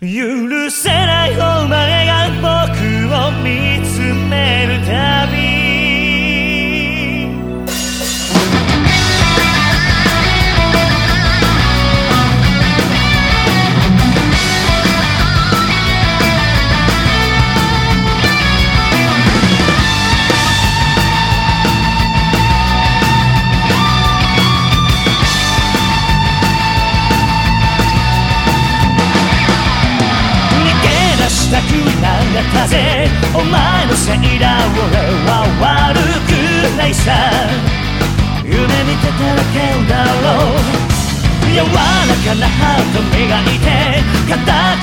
許せないお前が僕を見つめるたなったぜお前のせいだ俺は悪くないさ。夢見てただけだろう。柔らかなハート磨いて固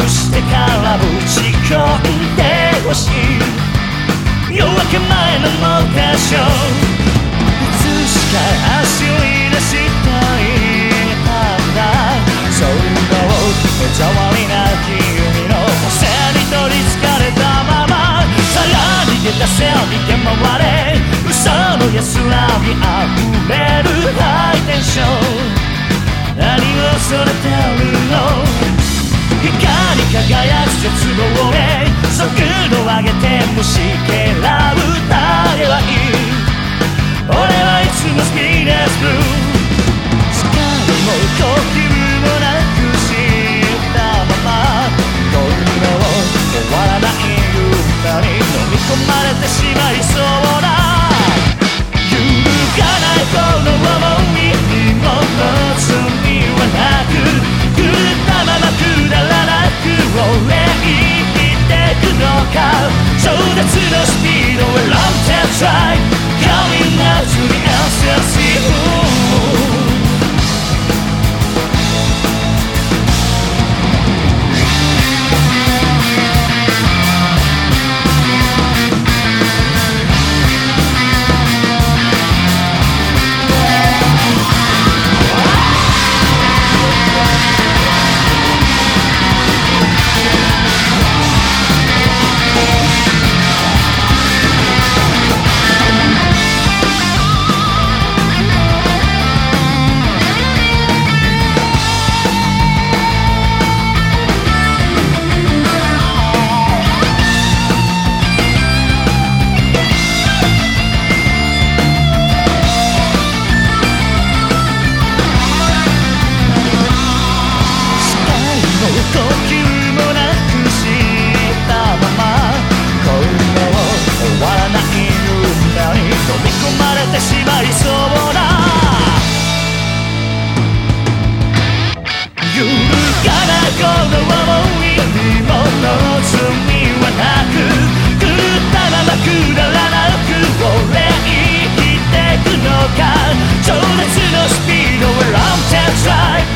くしてからぶち込んでほしい。夜明け前のモーターショー。いつしか足を入れした逃げ回れ嘘の安らぎ溢れるハイテンション何を恐れてるの光り輝く絶望へ速度上げて虫けらてくのか超絶のスピードは Long time try Coming out to the SLC 超絶のスピード We're on that track